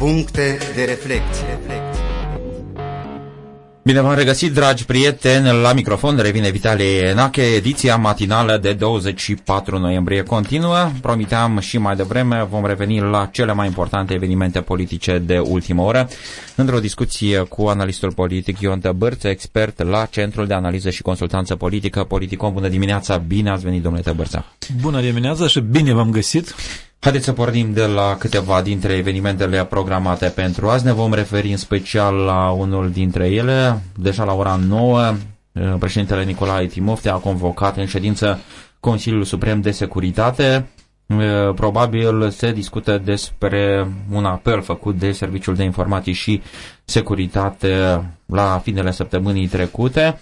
Puncte de reflecție. Bine v-am regăsit, dragi prieteni, la microfon revine Vitalie Enache, ediția matinală de 24 noiembrie continuă. Promiteam și mai devreme, vom reveni la cele mai importante evenimente politice de ultimă oră, într-o discuție cu analistul politic Ion Tăbărță, expert la Centrul de Analiză și Consultanță Politică, Politicom. Bună dimineața, bine ați venit, domnule Tăbărță. Bună dimineața și bine v-am găsit. Haideți să pornim de la câteva dintre evenimentele programate pentru azi. Ne vom referi în special la unul dintre ele. Deja la ora 9, eh, președintele Nicolae Timofte a convocat în ședință Consiliul Suprem de Securitate. Eh, probabil se discută despre un apel făcut de Serviciul de Informații și Securitate la finele săptămânii trecute.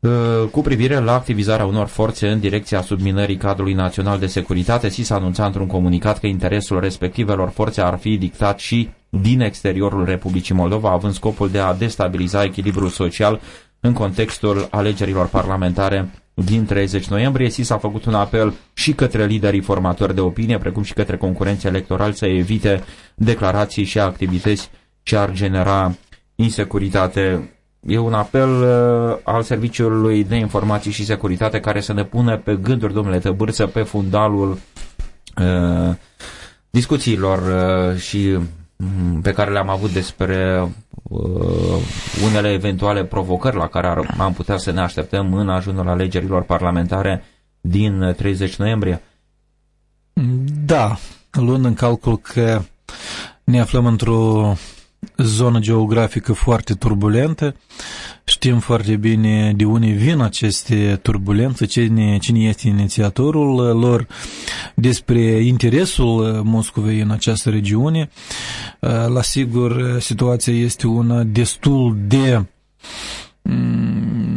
Uh, cu privire la activizarea unor forțe în direcția subminării cadrului național de securitate, SIS a anunțat într-un comunicat că interesul respectivelor forțe ar fi dictat și din exteriorul Republicii Moldova, având scopul de a destabiliza echilibrul social în contextul alegerilor parlamentare din 30 noiembrie. SIS a făcut un apel și către liderii formatori de opinie, precum și către concurenții electorali să evite declarații și activități ce ar genera insecuritate E un apel uh, al Serviciului de Informații și Securitate care să ne pună pe gânduri, domnule Tăbârță, pe fundalul uh, discuțiilor uh, și um, pe care le-am avut despre uh, unele eventuale provocări la care ar, am putea să ne așteptăm în ajunul alegerilor parlamentare din 30 noiembrie. Da, luând în calcul că ne aflăm într-o zonă geografică foarte turbulentă. Știm foarte bine de unde vin aceste turbulențe, cine, cine este inițiatorul lor, despre interesul Moscovei în această regiune. La sigur, situația este una destul de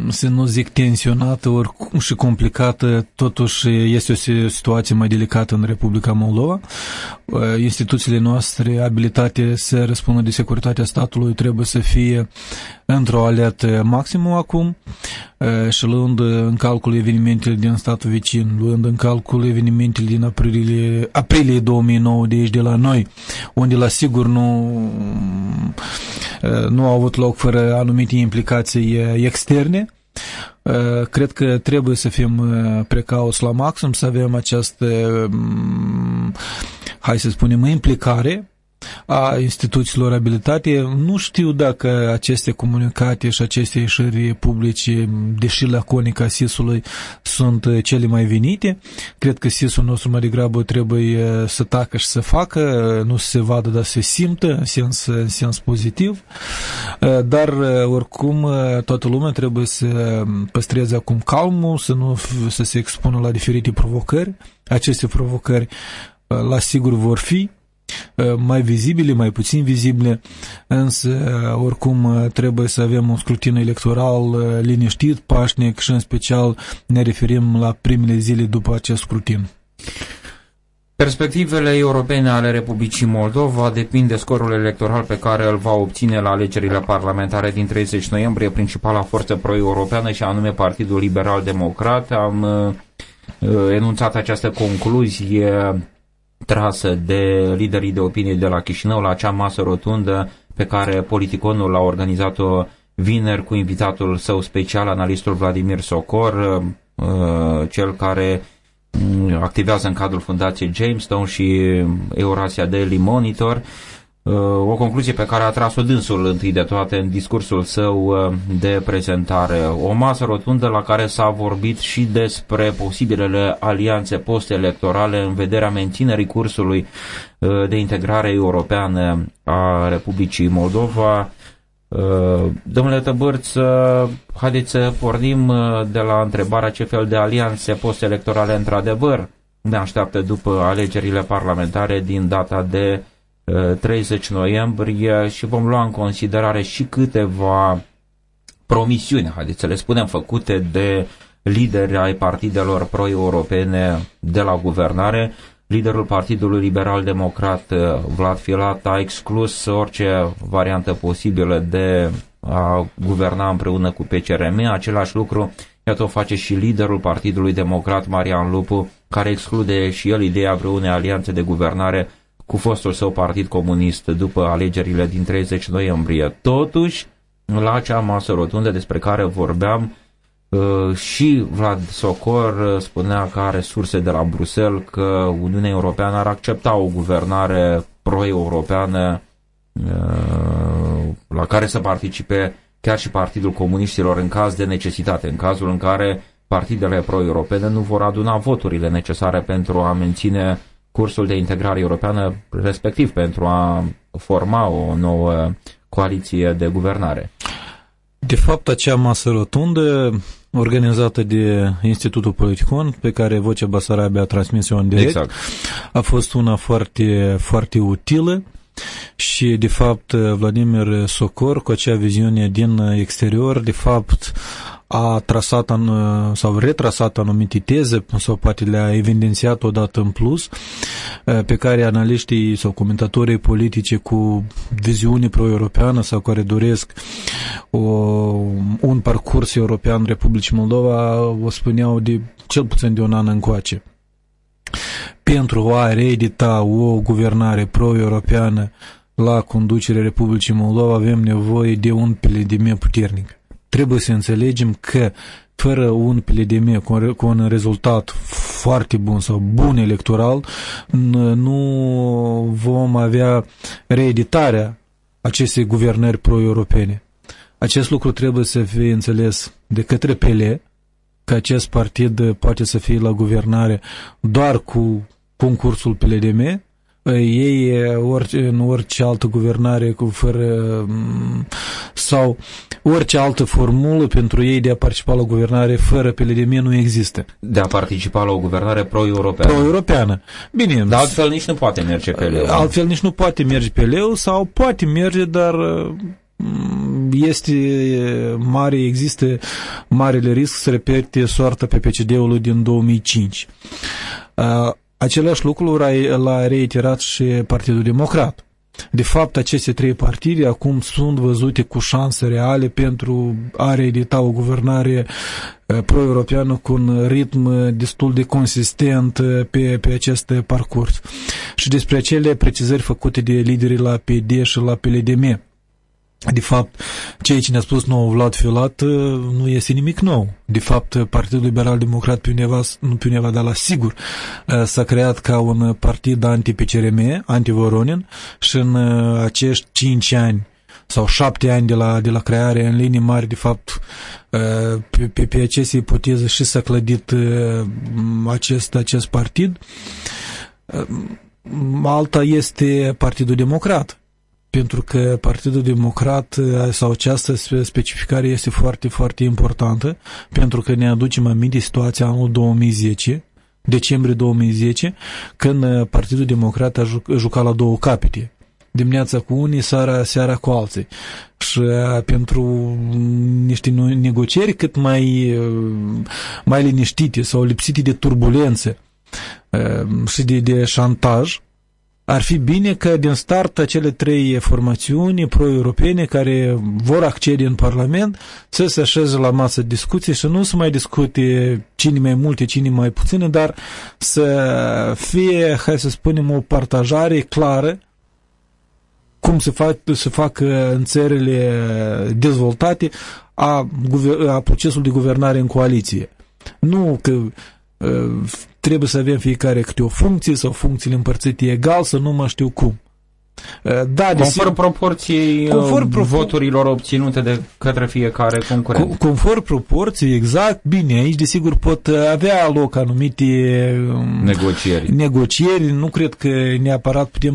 să nu zic tensionată oricum și complicată, totuși este o situație mai delicată în Republica Moldova. Instituțiile noastre abilitate să răspundă de securitatea statului trebuie să fie într-o alertă maximă acum și luând în calcul evenimentele din statul vecin, luând în calcul evenimentele din aprilie, aprilie 2009 de aici de la noi, unde la sigur nu, nu au avut loc fără anumite implicații externe, Cred că trebuie să fim precauți la maxim, să avem această, hai să spunem, implicare a instituțiilor abilitate. Nu știu dacă aceste comunicate și aceste ieșiri publice, deși laconic a SIS-ului, sunt cele mai venite. Cred că SIS-ul nostru mai degrabă trebuie să tacă și să facă, nu să se vadă, dar să se simtă în sens, în sens pozitiv. Dar, oricum, toată lumea trebuie să păstreze acum calmul, să nu să se expună la diferite provocări. Aceste provocări, la sigur, vor fi, Uh, mai vizibile, mai puțin vizibile, însă uh, oricum uh, trebuie să avem un scrutin electoral liniștit, pașnic și în special ne referim la primele zile după acest scrutin. Perspectivele europene ale Republicii Moldova depind de scorul electoral pe care îl va obține la alegerile parlamentare din 30 noiembrie principala forță pro-europeană și anume Partidul Liberal Democrat. Am uh, enunțat această concluzie trasă de liderii de opinie de la Chișinău la acea masă rotundă pe care politiconul a organizat-o vineri cu invitatul său special, analistul Vladimir Socor, uh, cel care mm, activează în cadrul fundației Jamestown și Eurasia Daily Monitor Uh, o concluzie pe care a tras-o dânsul întâi de toate în discursul său uh, de prezentare. O masă rotundă la care s-a vorbit și despre posibilele alianțe post-electorale în vederea menținerii cursului uh, de integrare europeană a Republicii Moldova. Domnule Tăbârț, haideți să pornim de la întrebarea ce fel de alianțe post-electorale într-adevăr ne așteaptă după alegerile parlamentare din data de 30 noiembrie și vom lua în considerare și câteva promisiuni, haideți să le spunem, făcute de lideri ai partidelor pro-europene de la guvernare. Liderul Partidului Liberal Democrat, Vlad Filat, a exclus orice variantă posibilă de a guverna împreună cu PCRM. Același lucru, iată o face și liderul Partidului Democrat, Marian Lupu, care exclude și el ideea vreunei alianțe de guvernare cu fostul său partid comunist după alegerile din 30 noiembrie. Totuși, la acea masă rotundă despre care vorbeam, uh, și Vlad Socor uh, spunea că are surse de la Bruxelles că Uniunea Europeană ar accepta o guvernare pro-europeană uh, la care să participe chiar și Partidul Comuniștilor în caz de necesitate, în cazul în care partidele pro-europene nu vor aduna voturile necesare pentru a menține cursul de integrare europeană, respectiv pentru a forma o nouă coaliție de guvernare. De fapt, acea masă rotundă organizată de Institutul Politicon, pe care Vocea Basarabia a transmis-o în direct, exact. a fost una foarte, foarte utilă și, de fapt, Vladimir Socor, cu acea viziune din exterior, de fapt, a trasat an, sau retrasat anumite teze sau poate le-a evidențiat odată în plus pe care analiștii sau comentatorii politice cu viziune pro-europeană sau care doresc o, un parcurs european Republicii Moldova o spuneau de cel puțin de un an încoace pentru a reedita o guvernare pro-europeană la conducerea Republicii Moldova avem nevoie de un PLDM puternic. Trebuie să înțelegem că fără un PLDM cu, cu un rezultat foarte bun sau bun electoral, nu vom avea reeditarea acestei guvernări pro-europene. Acest lucru trebuie să fie înțeles de către PL, că acest partid poate să fie la guvernare doar cu concursul PLDM, ei orice, în orice altă guvernare cu fără sau orice altă formulă pentru ei de a participa la guvernare fără PLDM nu există. De a participa la o guvernare pro-europeană. Pro-europeană. Bine. Dar altfel nici nu poate merge pe leu. Altfel nici nu poate merge pe leu sau poate merge, dar este mare, există marele risc să repete soarta pe PCD-ului din 2005. Același lucru l-a reiterat și Partidul Democrat. De fapt, aceste trei partide acum sunt văzute cu șanse reale pentru a reedita o guvernare pro-europeană cu un ritm destul de consistent pe, pe acest parcurs. Și despre acele precizări făcute de liderii la PD și la PLDM de fapt, ceea ce ne-a spus nou Vlad Filat uh, nu este nimic nou. De fapt, Partidul Liberal Democrat pe undeva, nu pe undeva, dar la sigur, uh, s-a creat ca un partid anti-PCRM, anti-Voronin și în uh, acești cinci ani sau șapte ani de la, de la creare, în linii mari, de fapt, pe, pe, pe aceste ipoteze și s-a clădit acest, acest partid. Alta este Partidul Democrat pentru că Partidul Democrat uh, sau această specificare este foarte, foarte importantă, pentru că ne aducem aminte situația anul 2010, decembrie 2010, când uh, Partidul Democrat a jucat la două capete. Dimineața cu unii, seara, seara cu alții. Și uh, pentru niște negocieri cât mai, mai liniștite sau lipsite de turbulențe și de, de șantaj, ar fi bine că din start acele trei formațiuni pro-europene care vor accede în Parlament să se așeze la masă discuții și nu să mai discute cine mai multe, cine mai puține, dar să fie, hai să spunem, o partajare clară cum se fac, se fac în țările dezvoltate a, a procesului de guvernare în coaliție. Nu că trebuie să avem fiecare câte o funcție sau funcțiile împărțite egal, să nu mă știu cum. Uh, da, conform proporției conform uh, voturilor obținute de către fiecare concurent. Conform proporției, exact. Bine, aici desigur pot avea loc anumite um, negocieri. negocieri. Nu cred că neapărat putem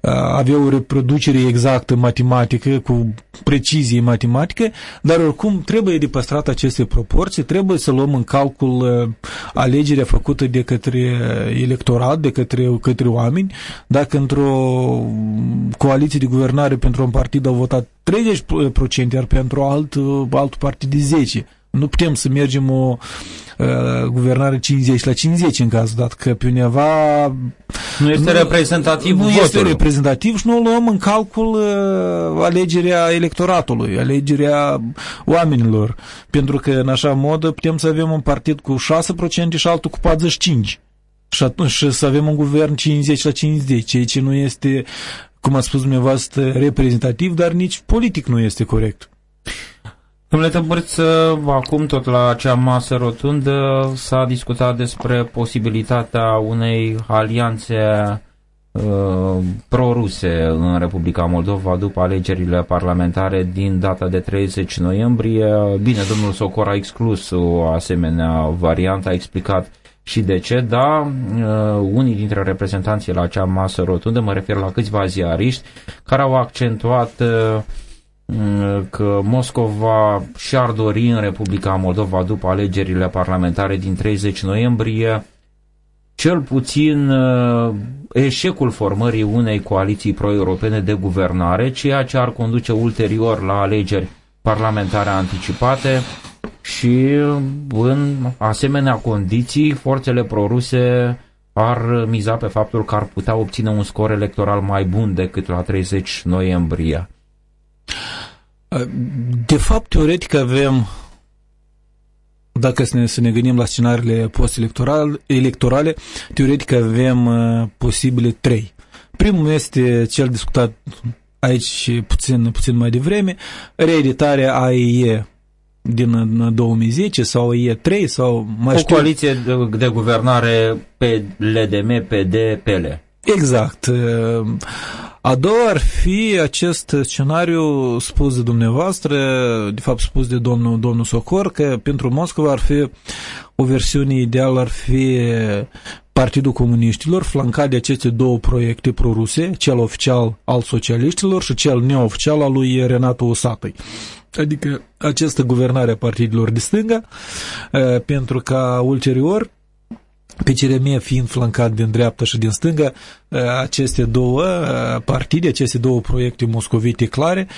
uh, avea o reproducere exactă matematică, cu precizie matematică, dar oricum trebuie de păstrat aceste proporții, trebuie să luăm în calcul alegerea făcută de către electorat, de către, către oameni, dacă într-o coaliții de guvernare pentru un partid au votat 30%, iar pentru alt, alt partid de 10%. Nu putem să mergem o uh, guvernare 50 la 50 în cazul dat, că pe undeva... Nu este nu, reprezentativ Nu votul. este reprezentativ și nu luăm în calcul uh, alegerea electoratului, alegerea oamenilor. Pentru că în așa mod putem să avem un partid cu 6% și altul cu 45%. Și atunci să avem un guvern 50 la 50, ceea ce nu este, cum a spus dumneavoastră, reprezentativ, dar nici politic nu este corect. Domnule Tăbărț, acum tot la acea masă rotundă s-a discutat despre posibilitatea unei alianțe uh, pro-ruse în Republica Moldova după alegerile parlamentare din data de 30 noiembrie. Bine, domnul Socor a exclus o asemenea variantă, a explicat și de ce, da, uh, unii dintre reprezentanții la acea masă rotundă, mă refer la câțiva ziariști, care au accentuat uh, că Moscova și-ar dori în Republica Moldova după alegerile parlamentare din 30 noiembrie cel puțin uh, eșecul formării unei coaliții pro-europene de guvernare, ceea ce ar conduce ulterior la alegeri parlamentare anticipate și în asemenea condiții forțele proruse ar miza pe faptul că ar putea obține un scor electoral mai bun decât la 30 noiembrie. De fapt, teoretic avem, dacă să ne, să ne gândim la scenariile post-electorale, teoretic avem uh, posibile trei. Primul este cel discutat aici puțin, puțin mai devreme, reeditarea AIE din 2010 sau E3 sau mai o știu. coaliție de, de guvernare pe LDM, PD, PL. Exact. A doua ar fi acest scenariu spus de dumneavoastră, de fapt spus de domnul, domnul Socor, că pentru Moscova ar fi o versiune ideală, ar fi Partidul Comuniștilor, flancat de aceste două proiecte proruse, cel oficial al socialiștilor și cel neoficial al lui Renato Usatăi. Adică această guvernare a partidelor de stânga, pentru ca ulterior PCRM fiind flancat din dreapta și din stânga, aceste două partide, aceste două proiecte moscovite clare,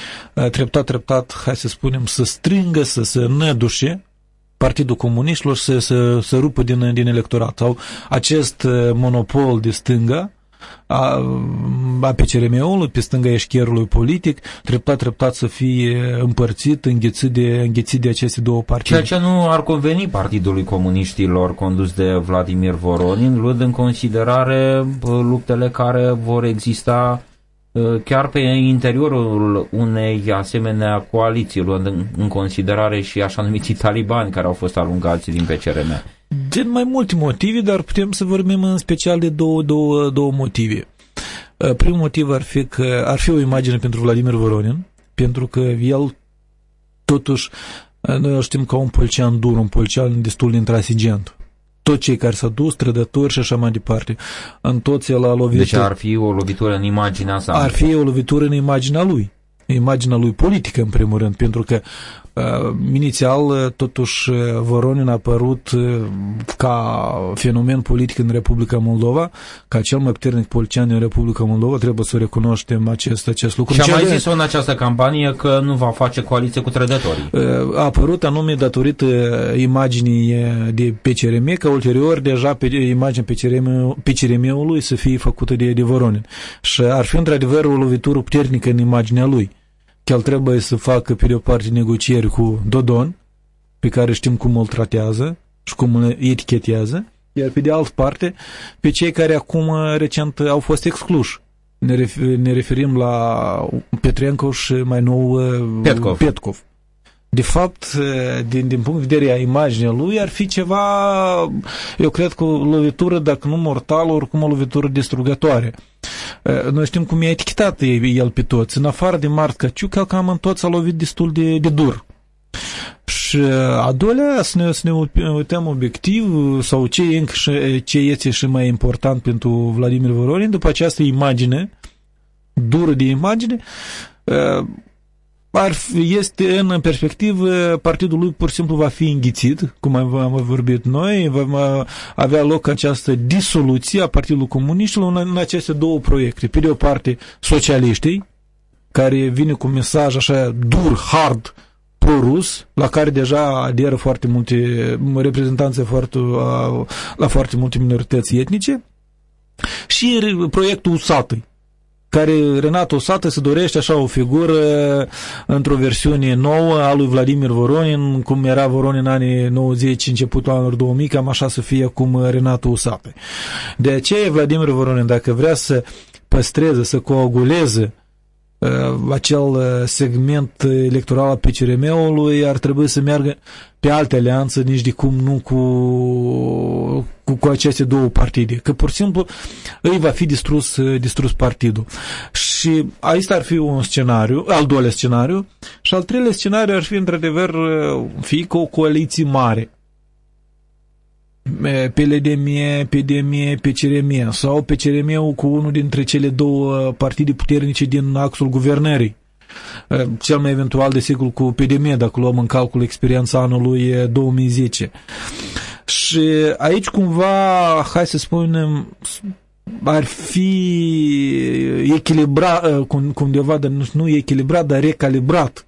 treptat, treptat, hai să spunem, să strângă, să se nădușe Partidul Comuniștilor să, să, să rupă din, din electorat. Sau acest monopol de stânga, a, a PCRM-ului, pe stânga eșcherului politic, treptat, treptat să fie împărțit, înghețit de, înghețit de aceste două partide. Ceea ce nu ar conveni Partidului Comuniștilor condus de Vladimir Voronin, luând în considerare luptele care vor exista chiar pe interiorul unei asemenea coaliții, luând în, în considerare și așa numiții talibani care au fost alungați din PCRM. Din mai multe motive, dar putem să vorbim în special de două, două, două motive. Uh, primul motiv ar fi că ar fi o imagine pentru Vladimir Voronin, pentru că el totuși, uh, noi știm că un polcean dur, un polcean destul de intransigent. Toți cei care s-au dus, trădători și așa mai departe. În toți el a lovit... Deci ar fi o lovitură în imaginea sa. Ar fi o lovitură în imaginea lui imaginea lui politică, în primul rând, pentru că uh, inițial, uh, totuși, uh, Voronin a apărut uh, ca fenomen politic în Republica Moldova, ca cel mai puternic politician din Republica Moldova, trebuie să recunoaștem acest, acest lucru. Și a mai zis-o în această campanie că nu va face coaliție cu trădătorii. Uh, a apărut anume datorită imaginii de PCRM, că ulterior deja pe imaginea PCRM, PCRM-ului să fie făcută de, de Voronin. Și ar fi într-adevăr o lovitură puternică în imaginea lui că el trebuie să facă pe de o parte negocieri cu Dodon, pe care știm cum îl tratează și cum îl etichetează, iar pe de altă parte pe cei care acum recent au fost excluși. Ne, refer, ne referim la Petrenko și mai nou Petkov. Petkov. De fapt, din, din punct de vedere a imaginea lui, ar fi ceva, eu cred că o lovitură, dacă nu mortală, oricum o lovitură distrugătoare. Noi știm cum e etichetat el pe toți. În afară de Mart Caciuc, el cam în toți a lovit destul de, de dur. Și a doilea, să ne, să ne uităm obiectiv, sau ce, e încă și, ce este și mai important pentru Vladimir Voronin, după această imagine, dură de imagine, ar fi, este în perspectivă, partidul lui pur și simplu va fi înghițit, cum am, am vorbit noi, va avea loc această disoluție a Partidului Comuniștilor în, în aceste două proiecte. Pe de o parte, socialiștii, care vine cu mesaj așa dur, hard, pro-rus, la care deja aderă foarte multe reprezentanțe foarte, la foarte multe minorități etnice, și proiectul USATului, care Renato Sată se dorește așa o figură într-o versiune nouă a lui Vladimir Voronin, cum era Voronin în anii 90, începutul anilor 2000, cam așa să fie cum Renato Usată. De aceea Vladimir Voronin, dacă vrea să păstreze, să coaguleze Uh, acel uh, segment electoral al PCRM-ului ar trebui să meargă pe alte alianțe, nici de cum nu cu, cu, cu aceste două partide. Că pur și simplu îi va fi distrus, uh, distrus partidul. Și aici ar fi un scenariu, al doilea scenariu, și al treilea scenariu ar fi într-adevăr fi cu o coaliție mare pe LDM, PDM, PCRM sau PCRM-ul cu unul dintre cele două partide puternice din axul guvernării. Cel mai eventual, desigur, cu PDM, dacă luăm în calcul experiența anului 2010. Și aici cumva, hai să spunem, ar fi echilibrat, cumva, dar nu echilibrat, dar recalibrat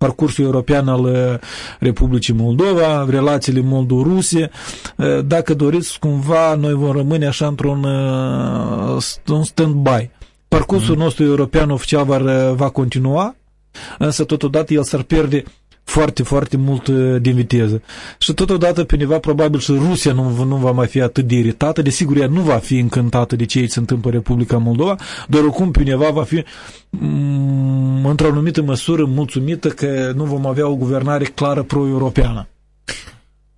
parcursul european al uh, Republicii Moldova, relațiile moldo-ruse. Uh, dacă doriți, cumva, noi vom rămâne așa într-un uh, stand-by. Parcursul mm. nostru european oficial va, va continua, însă totodată el s-ar pierde foarte, foarte mult uh, din viteză. Și totodată, pe undeva, probabil și Rusia nu, nu va mai fi atât de iritată, desigur, ea nu va fi încântată de ce se întâmplă în Republica Moldova, dar oricum, pe undeva, va fi mm, într-o anumită măsură mulțumită că nu vom avea o guvernare clară pro-europeană.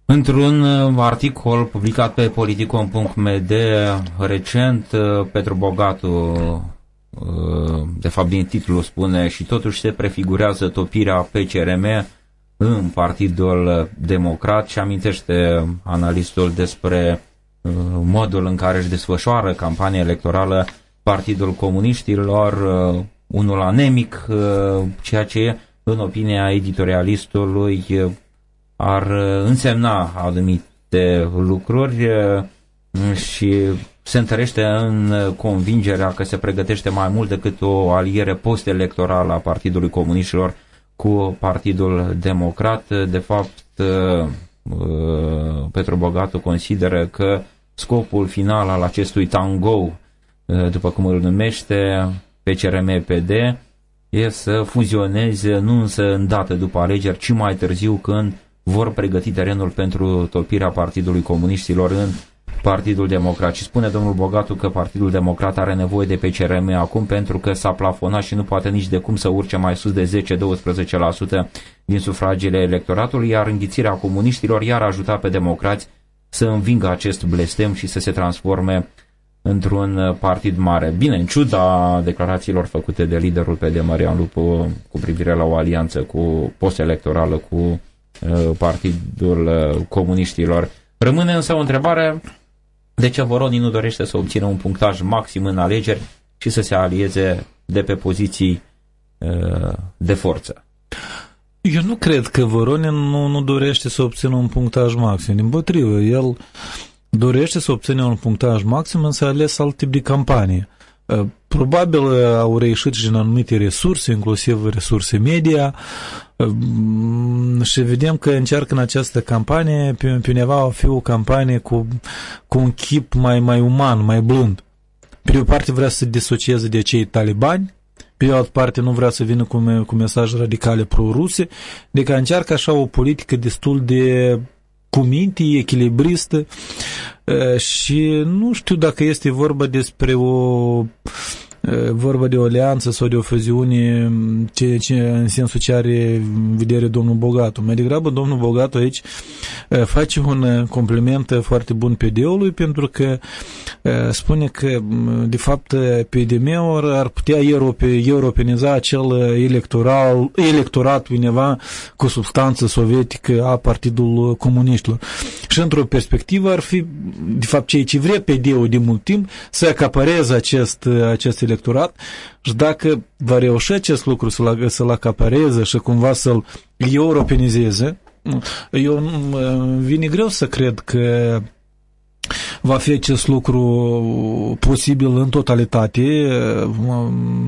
Într-un uh, articol publicat pe politicon.md recent, uh, Petru Bogatu de fapt din titlu spune și totuși se prefigurează topirea PCRM în Partidul Democrat și amintește analistul despre uh, modul în care își desfășoară campania electorală Partidul Comuniștilor, uh, unul anemic, uh, ceea ce, în opinia editorialistului, ar însemna anumite lucruri și se întărește în convingerea că se pregătește mai mult decât o aliere post-electorală a Partidului Comuniștilor cu Partidul Democrat. De fapt, uh, uh, Petru Bogatu consideră că scopul final al acestui tango, uh, după cum îl numește, PCRM-PD, e să fuzioneze nu însă îndată după alegeri, ci mai târziu când vor pregăti terenul pentru topirea Partidului Comuniștilor în Partidul Democrat. Și spune domnul Bogatu că Partidul Democrat are nevoie de PCRM acum pentru că s-a plafonat și nu poate nici de cum să urce mai sus de 10-12% din sufragiile electoratului, iar înghițirea comuniștilor iar ajuta pe democrați să învingă acest blestem și să se transforme într-un partid mare. Bine, în ciuda declarațiilor făcute de liderul PD Marian Lupu cu privire la o alianță cu post-electorală cu uh, Partidul uh, Comuniștilor. Rămâne însă o întrebare de ce Voronin nu dorește să obțină un punctaj maxim în alegeri și să se alieze de pe poziții uh, de forță? Eu nu cred că Voronin nu, nu dorește să obțină un punctaj maxim. Din potrivă, el dorește să obțină un punctaj maxim, însă a ales alt tip de campanie. Uh, probabil au reieșit și în anumite resurse, inclusiv resurse media, uh, și vedem că încearcă în această campanie, pe, pe undeva va fi o campanie cu, cu un chip mai, mai uman, mai blând. Pe de o parte vrea să se disocieze de cei talibani, pe de altă parte nu vrea să vină cu, cu mesaje radicale pro-ruse, adică încearcă așa o politică destul de cu minte, echilibristă și nu știu dacă este vorba despre o vorba de o alianță sau de o fuziune ce, ce, în sensul ce are vedere domnul Bogatu. Mai degrabă domnul Bogatu aici face un compliment foarte bun PD-ului pentru că spune că de fapt PDM-ul ar putea europe, europeniza acel electoral, electorat undeva cu substanță sovietică a Partidul Comuniștilor. Și într-o perspectivă ar fi de fapt ceea ce vrea PD-ul de mult timp să acapareze acest, acest electorat și dacă va reuși acest lucru să-l, să-l acapareze și cumva să-l europenizeze, eu vine greu să cred că va fi acest lucru posibil în totalitate,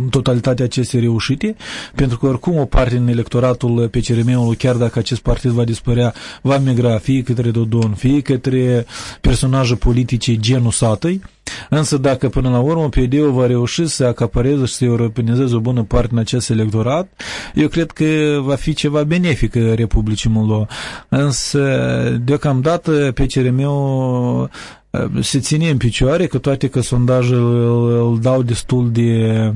în totalitatea acestei reușite, pentru că oricum o parte din electoratul PCRM-ului, chiar dacă acest partid va dispărea, va migra fie către Dodon, fie către personaje politice genul satăi, Însă dacă până la urmă PD-ul va reuși să acapareze și să europenizeze o bună parte în acest electorat, eu cred că va fi ceva benefic Republicii Moldova. Însă, deocamdată, PCRM-ul se ține în picioare, că toate că sondajele îl, îl dau destul de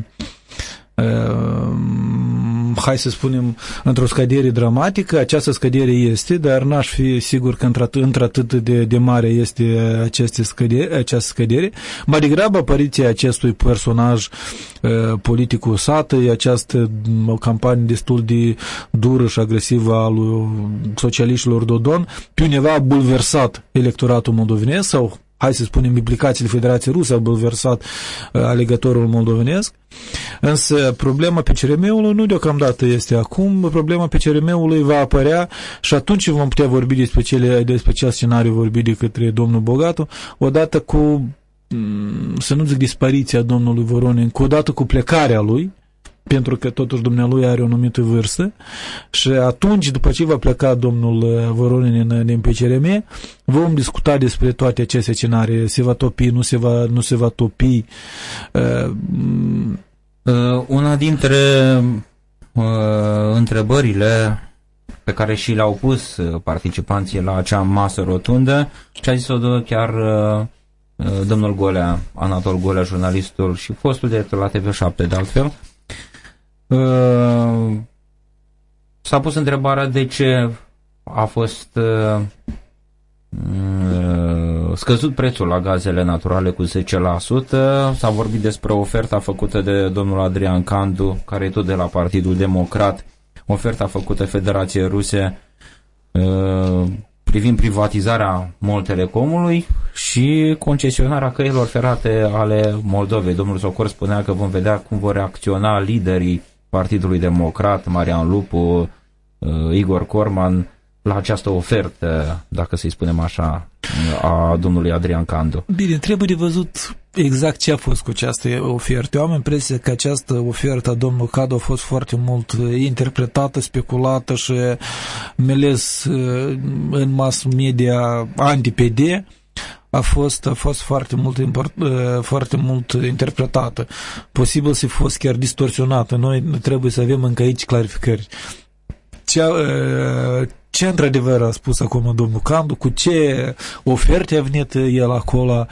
hai să spunem, într-o scădere dramatică. Această scădere este, dar n-aș fi sigur că într-atât de, de mare este aceste scădere, această scădere. Mai degrabă apariția acestui personaj uh, politicul satului, această o campanie destul de dură și agresivă a lui socialiștilor Dodon, pe undeva a bulversat electoratul moldovenesc sau hai să spunem, implicațiile Federației Ruse au bulversat uh, alegătorul moldovenesc. Însă problema PCRM-ului nu deocamdată este acum, problema PCRM-ului va apărea și atunci vom putea vorbi despre, cele, despre acel scenariu vorbit de către domnul Bogatu, odată cu mm, să nu zic dispariția domnului Voronin, cu odată cu plecarea lui, pentru că totuși dumnealui are o anumită vârstă și atunci, după ce va pleca domnul uh, Voronin din PCRM, vom discuta despre toate aceste scenarii. Se va topi, nu se va, nu se va topi. Uh, uh, una dintre uh, întrebările pe care și le-au pus uh, participanții la acea masă rotundă, ce a zis-o chiar uh, domnul Golea, Anatol Golea, jurnalistul și fostul director la TV7 de altfel, Uh, s-a pus întrebarea de ce a fost uh, uh, scăzut prețul la gazele naturale cu 10%. S-a vorbit despre oferta făcută de domnul Adrian Candu, care e tot de la Partidul Democrat, oferta făcută Federației Ruse privind privatizarea MOL Telecomului și concesionarea căilor ferate ale Moldovei. Domnul Socor spunea că vom vedea cum vor reacționa liderii Partidului Democrat, Marian Lupu, uh, Igor Corman, la această ofertă, dacă să-i spunem așa, a domnului Adrian Candu. Bine, trebuie de văzut exact ce a fost cu această ofertă. Eu am impresia că această ofertă a domnului Candu a fost foarte mult interpretată, speculată și meles uh, în mass media anti-PD a fost, a fost foarte mult, import, uh, foarte mult interpretată. Posibil să fi fost chiar distorsionată. Noi trebuie să avem încă aici clarificări. Ce, uh, ce într-adevăr a spus acum domnul Candu, cu ce oferte a venit el acolo.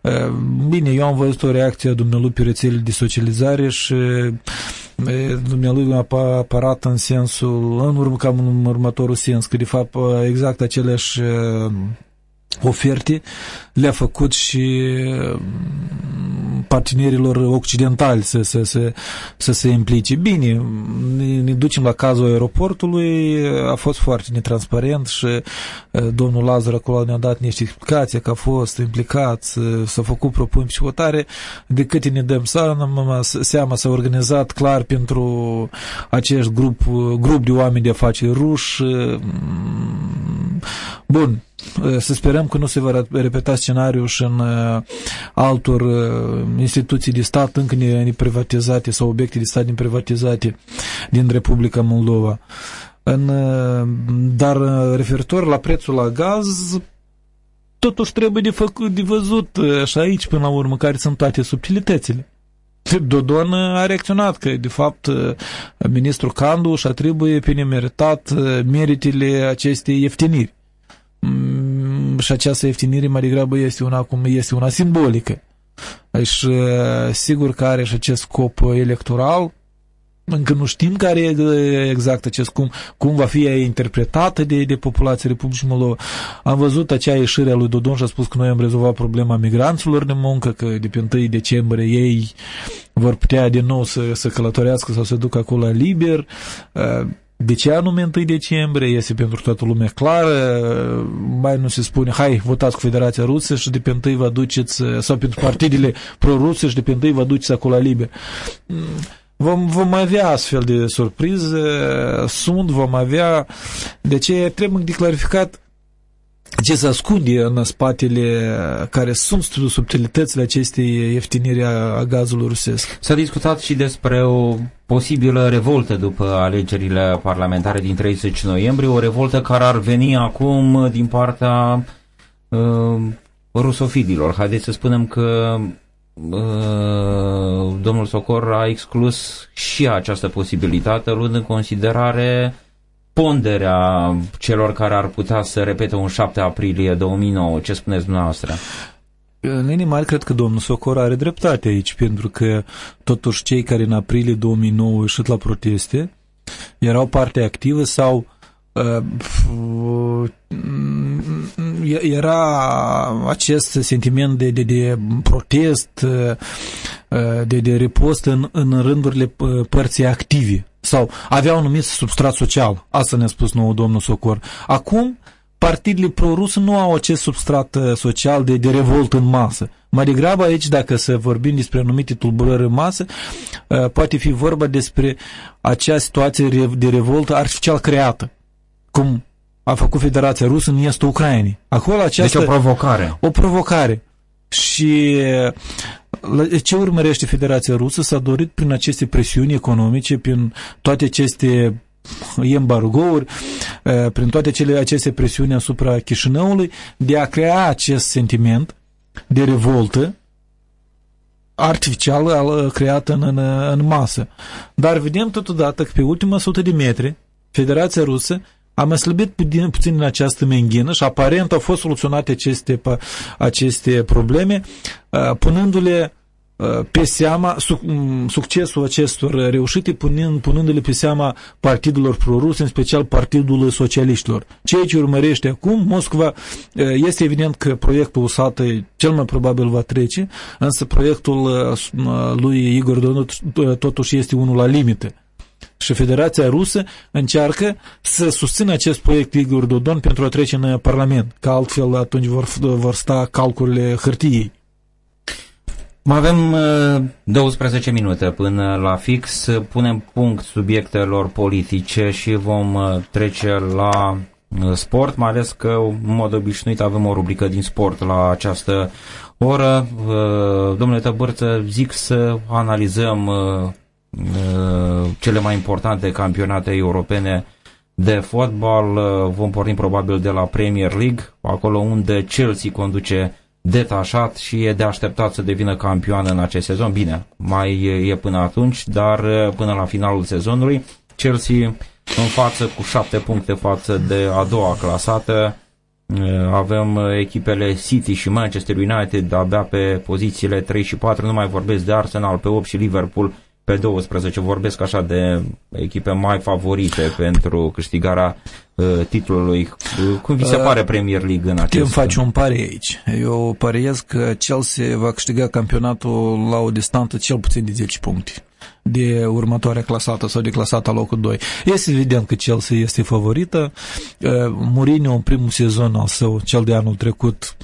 Uh, bine, eu am văzut o reacție a dumnealui pe rețele de socializare și dumnealui a apărat în sensul, în urmă, cam în următorul sens, că de fapt exact aceleași oferte le-a făcut și mm, partenerilor occidentali să, să, să, să se implice. Bine, ne, ne ducem la cazul aeroportului, a fost foarte netransparent și domnul Lazar acolo ne-a dat niște explicații că a fost implicat, s-a făcut propuneri și hotare, de câte ne dăm seama, seama s-a organizat clar pentru acest grup, grup de oameni de afaceri ruși. Bun, să sperăm că nu se va repeta scenariul și în uh, altor uh, instituții de stat încă neprivatizate sau obiecte de stat neprivatizate din Republica Moldova. În, uh, dar referitor la prețul la gaz, totuși trebuie de, făcut, de văzut și aici până la urmă care sunt toate subtilitățile. Dodon a reacționat că, de fapt, ministrul Candu și atribuie pe nemeritat meritele acestei ieftiniri. Mm, și această ieftinire mai degrabă este una, cum este una simbolică. Și sigur că are și acest scop electoral, încă nu știm care e exact acest cum, cum va fi interpretată de, de populația Republicii Moldova. Am văzut acea ieșire a lui Dodon și a spus că noi am rezolvat problema migranților de muncă, că de pe 1 decembrie ei vor putea din nou să, să călătorească sau să ducă acolo liber. De ce anume 1 decembrie? Este pentru toată lumea clară. Mai nu se spune, hai, votați cu Federația Rusă și de pe 1 vă duceți, sau pentru partidele pro-ruse și de pe 1 vă duceți acolo liber. Vom, vom avea astfel de surprize, sunt, vom avea. De ce trebuie de clarificat ce se ascunde în spatele care sunt subtilitățile acestei ieftiniri a gazului rusesc. S-a discutat și despre o posibilă revoltă după alegerile parlamentare din 30 noiembrie, o revoltă care ar veni acum din partea uh, rusofidilor. Haideți să spunem că uh, domnul Socor a exclus și această posibilitate, luând în considerare ponderea celor care ar putea să repete un 7 aprilie 2009. Ce spuneți dumneavoastră? În linii mari, cred că domnul Socor are dreptate aici, pentru că totuși cei care în aprilie 2009 au ieșit la proteste erau parte activă sau uh, era acest sentiment de, de, de protest, uh, de, de repost în, în rândurile uh, părții active sau aveau un numit substrat social. Asta ne-a spus nou domnul Socor. Acum, partidele pro-rus nu au acest substrat uh, social de, de revolt în masă. Mai degrabă aici, dacă să vorbim despre anumite tulburări în masă, uh, poate fi vorba despre acea situație de revoltă artificial creată. Cum a făcut Federația Rusă în estul Ucrainei. Acolo această... Deci o provocare. O provocare. Și ce urmărește Federația Rusă? S-a dorit prin aceste presiuni economice, prin toate aceste embargouri, prin toate cele, aceste presiuni asupra Chișinăului, de a crea acest sentiment de revoltă artificial creat în, în, în masă. Dar vedem totodată că pe ultima sută de metri Federația Rusă a mai slăbit puțin, puțin în această menghină și aparent au fost soluționate aceste, aceste probleme, punându-le pe seama succesul acestor reușite, punând, punându-le pe seama partidelor proruse, în special Partidul Socialiștilor. Ceea ce urmărește acum, Moscova, este evident că proiectul USAT cel mai probabil va trece, însă proiectul lui Igor Donut totuși este unul la limite și Federația Rusă încearcă să susțină acest proiect Igor Dodon pentru a trece în Parlament, că altfel atunci vor, vor sta calculele hârtiei. Mai avem 12 minute până la fix. Punem punct subiectelor politice și vom trece la sport, mai ales că în mod obișnuit avem o rubrică din sport la această oră. Domnule Tăbărță, zic să analizăm Uh, cele mai importante campionate europene de fotbal. Uh, vom porni probabil de la Premier League, acolo unde Chelsea conduce detașat și e de așteptat să devină campioană în acest sezon. Bine, mai e până atunci, dar uh, până la finalul sezonului Chelsea în față cu șapte puncte față de a doua clasată. Avem echipele City și Manchester United abia pe pozițiile 3 și 4, nu mai vorbesc de Arsenal pe 8 și Liverpool pe 12 vorbesc așa de echipe mai favorite pentru câștigarea uh, titlului. Cum vi se uh, pare Premier League în acest Îmi faci un pare aici. Eu pariez că Chelsea va câștiga campionatul la o distanță cel puțin de 10 puncte de următoarea clasată sau de clasată locul 2. Este evident că Chelsea este favorită. Uh, Mourinho în primul sezon al său, cel de anul trecut,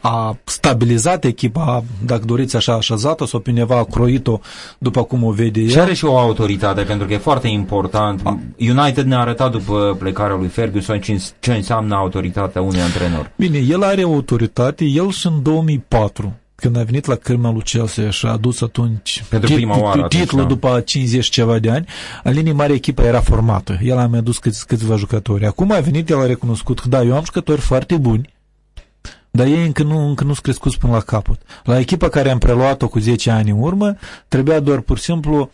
a stabilizat echipa, dacă doriți așa așezată sau pe undeva a croit-o după cum o vede el. Și are și o autoritate, pentru că e foarte important. A. United ne-a arătat după plecarea lui Ferguson ce înseamnă autoritatea unui antrenor. Bine, el are autoritate, el și în 2004 când a venit la cârma lui Chelsea și a adus atunci Pentru prima oară, titlul atunci, da. după 50 ceva de ani, în linii mari echipa era formată. El a mai adus câți, câțiva jucători. Acum a venit, el a recunoscut că da, eu am jucători foarte buni, dar ei încă nu, încă nu sunt crescuți până la capăt. La echipa care am preluat-o cu 10 ani în urmă, trebuia doar pur și simplu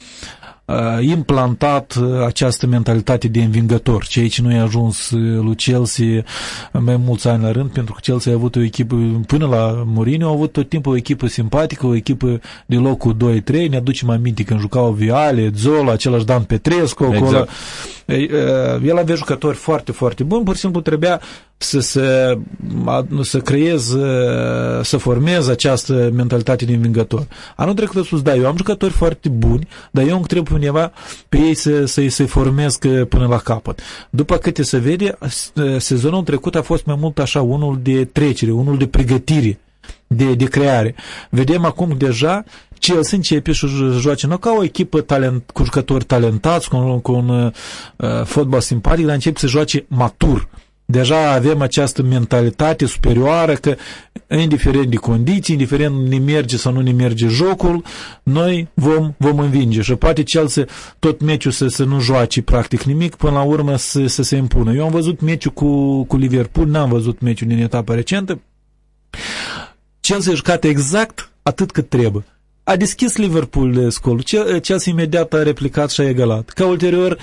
uh, implantat uh, această mentalitate de învingător, ceea ce nu i-a ajuns uh, lui Chelsea mai mulți ani la rând, pentru că Chelsea a avut o echipă, până la Mourinho, a avut tot timpul o echipă simpatică, o echipă de locul 2-3, ne aducem aminte când jucau Viale, Zola, același Dan Petrescu, exact. acolo. El avea jucători foarte, foarte buni, pur și simplu trebuia să, să, să creeze, să formeze această mentalitate de învingător. Anul trecut a spus, da, eu am jucători foarte buni, dar eu trebuie undeva pe ei să, să, să-i formez până la capăt. După câte se vede, sezonul trecut a fost mai mult așa unul de trecere, unul de pregătire, de, de creare. Vedem acum deja Chelsea începe și joace nu ca o echipă talent, cu jucători talentați, cu un, cu un uh, fotbal simpatic, dar începe să joace matur Deja avem această mentalitate superioară că indiferent de condiții, indiferent ne merge sau nu ne merge jocul, noi vom, vom învinge. Și poate Chelsea tot meciul să, să nu joace practic nimic, până la urmă să, să se impună. Eu am văzut meciul cu, cu Liverpool, n-am văzut meciul din etapa recentă. Chelsea a jucat exact atât cât trebuie. A deschis Liverpool scolul. Chelsea imediat a replicat și a egalat. Ca ulterior,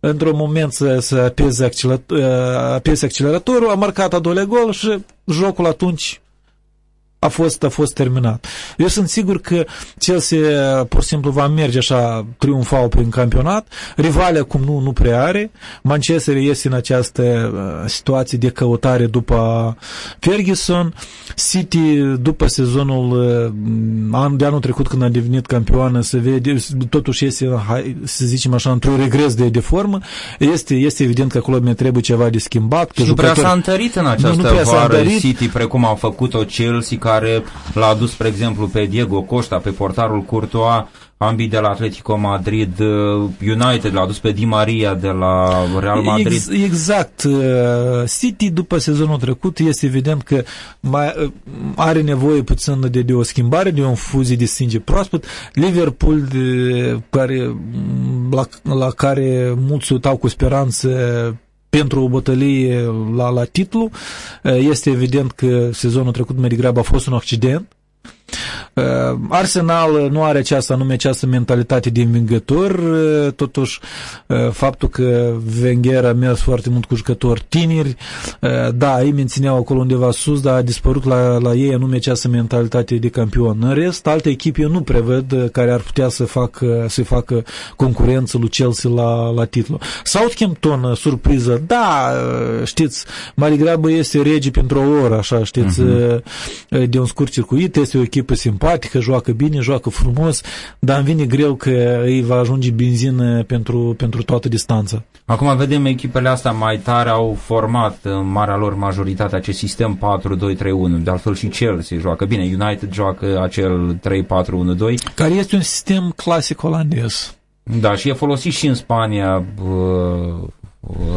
într-un moment să, să apese, accelerator, apese acceleratorul, a marcat a doilea gol și jocul atunci a fost, a fost terminat. Eu sunt sigur că Chelsea pur și simplu va merge așa triumfal prin campionat. Rivale acum nu, nu prea are. Manchester este în această uh, situație de căutare după Ferguson. City, după sezonul uh, an, de anul trecut când a devenit campioană, se vede, totuși este, să zicem așa, într-un regres de, de formă. Este, este evident că acolo mi trebuie ceva de schimbat. Că și nu prea s-a întărit în această nu, nu vară City, precum a făcut-o Chelsea, care l-a adus, spre exemplu, pe Diego Costa, pe portarul Courtois, ambii de la Atletico Madrid, uh, United l-a adus pe Di Maria de la Real Madrid. Ex, exact. Uh, City după sezonul trecut este evident că mai uh, are nevoie puțin de, de o schimbare, de o fuzie de sânge proaspăt. Liverpool, de, care, la, la care mulți uitau cu speranță pentru o bătălie la, la titlu. Este evident că sezonul trecut mai degrabă a fost un accident Uh, Arsenal nu are această anume această mentalitate de învingător, uh, totuși uh, faptul că Wenger a mers foarte mult cu jucători tineri, da, ei mențineau acolo undeva sus, dar a dispărut la, la ei anume această mentalitate de campion. În rest, alte echipe eu nu prevăd care ar putea să facă, să facă concurență lui Chelsea la, la titlu. Southampton, surpriză, da, știți, mai degrabă este rege pentru o oră, așa, știți, uh-huh. de un scurt circuit, este o echipă simpatică, simpatică, joacă bine, joacă frumos, dar îmi vine greu că îi va ajunge benzină pentru, pentru toată distanța. Acum vedem echipele astea mai tare au format în marea lor majoritate acest sistem 4-2-3-1, de altfel și Chelsea joacă bine, United joacă acel 3-4-1-2. Care este un sistem clasic olandez. Da, și e folosit și în Spania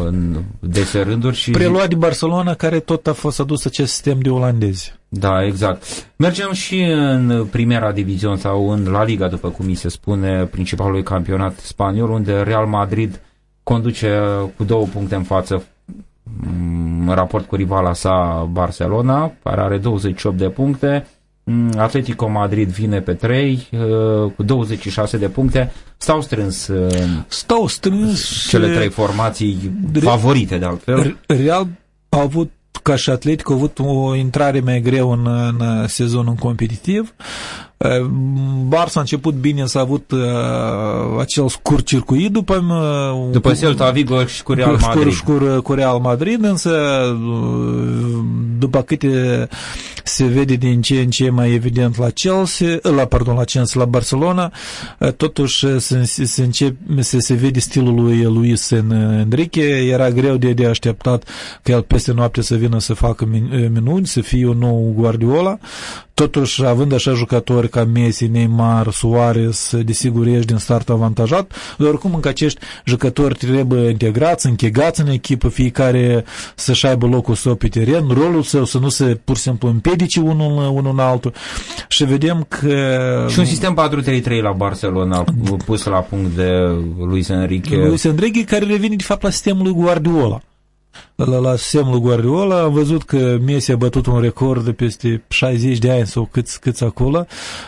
în dese rânduri și... Preluat de Barcelona, care tot a fost adus acest sistem de olandezi. Da, exact. Mergem și în primera diviziune sau în La Liga, după cum mi se spune, principalul campionat spaniol, unde Real Madrid conduce cu două puncte în față în raport cu rivala sa Barcelona, care are 28 de puncte. Atletico Madrid vine pe 3 uh, cu 26 de puncte. Stau strâns uh, Stau strâns cele trei formații favorite de altfel. Real a avut ca și Atletico, a avut o intrare mai greu în, în sezonul competitiv. Uh, Barça a început bine, s-a avut uh, acel scurt circuit după uh, după Celta Vigo și cu Real Madrid. Cu, cu, cu Real Madrid, însă uh, după câte se vede din ce în ce mai evident la Chelsea, la, pardon, la Chelsea, la Barcelona, uh, totuși se, se, încep, se, se vede stilul lui Luis în Enrique, era greu de, de așteptat că el peste noapte să vină să facă minuni, să fie un nou Guardiola, totuși având așa jucători ca Messi, Neymar, Suarez, desigur ești din start avantajat, dar oricum încă acești jucători trebuie integrați, închegați în echipă, fiecare să-și aibă locul său pe teren, rolul său să nu se pur și simplu împiedice unul, unul în altul. Și vedem că... Și un sistem 4-3-3 la Barcelona pus la punct de Luis Enrique. Luis Enrique care revine de fapt la sistemul lui Guardiola. La, la semnul Guardiola, am văzut că Messi a bătut un record de peste 60 de ani sau câți, câți acolo,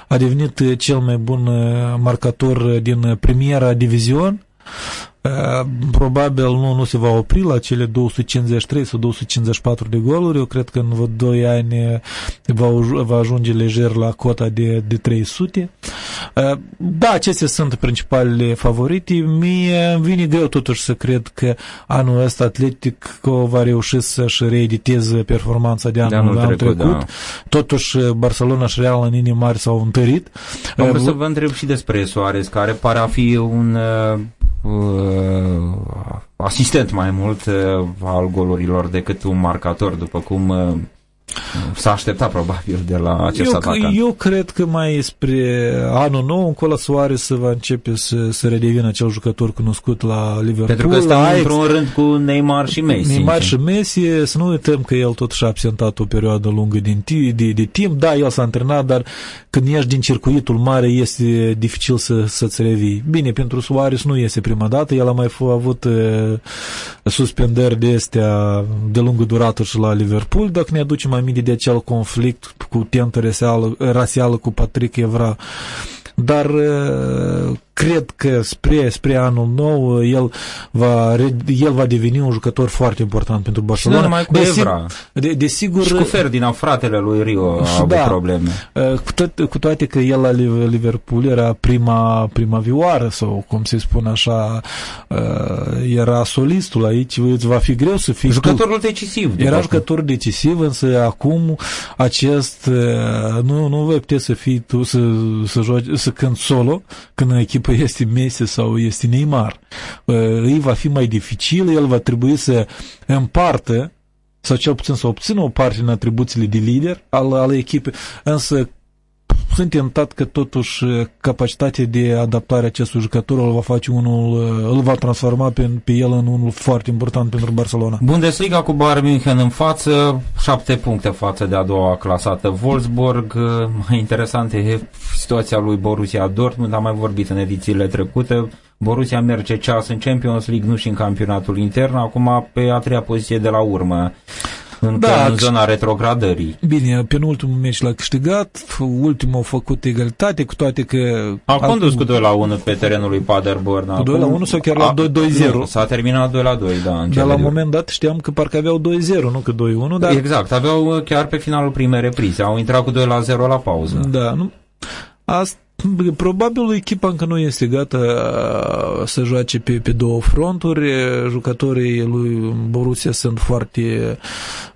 a devenit cel mai bun uh, marcator din Premiera Divizion, uh, probabil nu, nu se va opri la cele 253 sau 254 de goluri. Eu cred că în 2 ani va, va ajunge lejer la cota de, de 300. Da, acestea sunt principalele favorite. Mie îmi vine greu totuși să cred că anul ăsta Atletic va reuși să-și reediteze performanța de anul, de anul trecut. trecut. Da. Totuși Barcelona și Real în inii mari s-au întărit. Am vrut să vă întreb și despre Soares, care pare a fi un uh, asistent mai mult uh, al golurilor decât un marcator, după cum uh, s-a așteptat probabil de la acest eu, atacant. Eu cred că mai spre anul nou, încolo Soares să va începe să, să redevină acel jucător cunoscut la Liverpool. Pentru că stăm într-un rând cu Neymar și Messi. Neymar și Messi, să nu uităm că el totuși a absentat o perioadă lungă din de, de timp. Da, el s-a antrenat, dar când ești din circuitul mare este dificil să, să-ți revii. Bine, pentru Soares nu este prima dată, el a mai avut uh, suspendări de astea de lungă durată și la Liverpool, dacă ne aducem aminte de acel conflict cu tentă rasială, rasială cu Patrick Evra. Dar uh, cred că spre, spre anul nou el va, el va deveni un jucător foarte important pentru Barcelona. Și numai cu Evra. De, desigur, și cu Ferdinand, fratele lui Rio, a avut da, probleme. Uh, cu, tot, cu toate că el la Liverpool era prima, prima vioară sau cum se spune așa, uh, era solistul aici, îți va fi greu să fii Jucătorul tu. decisiv. De era jucător decisiv, însă acum acest nu, nu vei putea să fii tu să, să joci, să să cânt solo, când echipă este Messi sau este Neymar. Îi va fi mai dificil, el va trebui să împartă sau cel puțin să obțină o parte în atribuțiile de lider al, al echipei, însă sunt tentat că totuși capacitatea de adaptare a acestui jucător îl va face unul, îl va transforma pe, pe el în unul foarte important pentru Barcelona. Bundesliga cu Bayern München în față, șapte puncte față de a doua clasată Wolfsburg. Mai interesant e situația lui Borussia Dortmund, am mai vorbit în edițiile trecute. Borussia merge ceas în Champions League, nu și în campionatul intern, acum pe a treia poziție de la urmă în, da, în zona retrogradării. Bine, penultimul meci l-a câștigat, ultimul a făcut egalitate, cu toate că... A condus cu 2 la 1 pe terenul lui Paderborn. Cu 2 la 1 sau chiar la 2-0? S-a terminat 2 la 2, da. Dar la un moment dat știam că parcă aveau 2-0, nu că 2-1, dar... Exact, aveau chiar pe finalul primei reprize, au intrat cu 2 la 0 la pauză. Da, nu... Asta Probabil echipa încă nu este gata uh, să joace pe, pe două fronturi. Jucătorii lui Borussia sunt foarte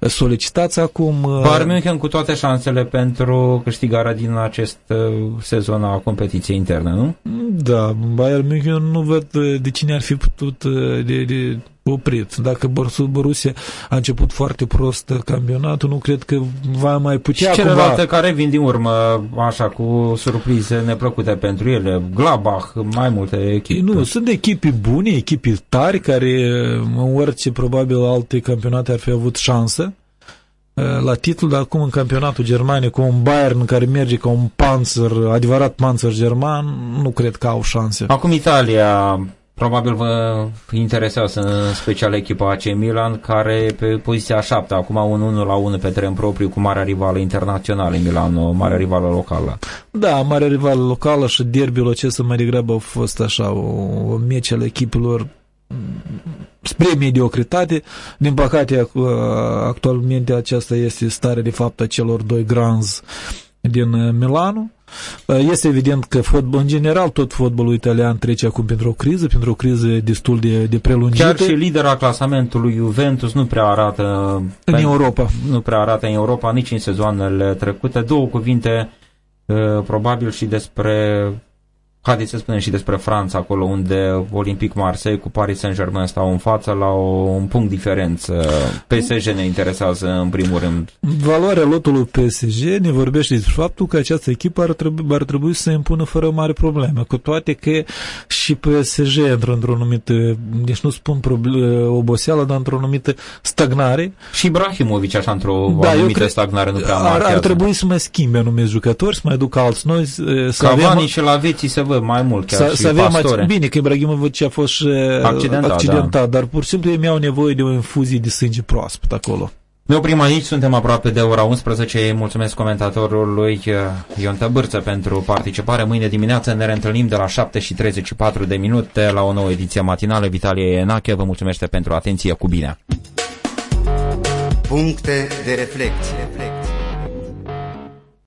solicitați acum. Bayern München cu toate șansele pentru câștigarea din acest uh, sezon a competiției interne, nu? Da, Bayern München nu văd de cine ar fi putut de, de oprit. Dacă Borussia a început foarte prost campionatul, nu cred că va mai putea Și celelalte cumva... care vin din urmă, așa, cu surprize neplăcute pentru ele, Glabach, mai multe echipe. Nu, sunt echipe bune, echipe tari, care în orice probabil alte campionate ar fi avut șansă la titlu, dar acum în campionatul german cu un Bayern care merge ca un panzer, adevărat panzer german, nu cred că au șanse. Acum Italia, Probabil vă interesează în special echipa AC Milan, care pe poziția 7, acum un 1 la 1 pe teren propriu cu marea rivală internațională Milan, o mare rivală locală. Da, mare rivală locală și derbiul acesta mai degrabă a fost așa, o, o meci al echipelor spre mediocritate. Din păcate, actualmente aceasta este starea de fapt a celor doi granzi din Milano. Este evident că fotbal, în general tot fotbalul italian trece acum pentru o criză, pentru o criză destul de, de prelungită. Chiar și lidera clasamentului Juventus nu prea arată în Europa. Nu prea arată în Europa nici în sezoanele trecute. Două cuvinte probabil și despre Haideți să spunem și despre Franța, acolo unde Olympic Marseille cu Paris Saint-Germain stau în față la o, un punct diferență. PSG ne interesează în primul rând. Valoarea lotului PSG ne vorbește despre faptul că această echipă ar trebui, ar trebui să se impună fără mare probleme, cu toate că și PSG intră într-o anumită, deci nu spun oboseală, dar într-o anumită stagnare. Și Ibrahimovic așa într-o da, anumită cred, stagnare nu prea ar, ar trebui să mai schimbe anumiți jucători, să mai ducă alți noi. Să Cavani avem... și la veții să văd mai mult chiar să, și să avem mai, Bine că Ibrahimovic a fost și accidentat, accidentat da. dar pur și simplu ei mi-au nevoie de o infuzie de sânge proaspăt acolo. Ne oprim aici, suntem aproape de ora 11. Mulțumesc comentatorului uh, Ion Tăbârță pentru participare. Mâine dimineață ne reîntâlnim de la 7 și 34 de minute la o nouă ediție matinală. Vitalie Enache vă mulțumește pentru atenție. Cu bine! Puncte de reflecție.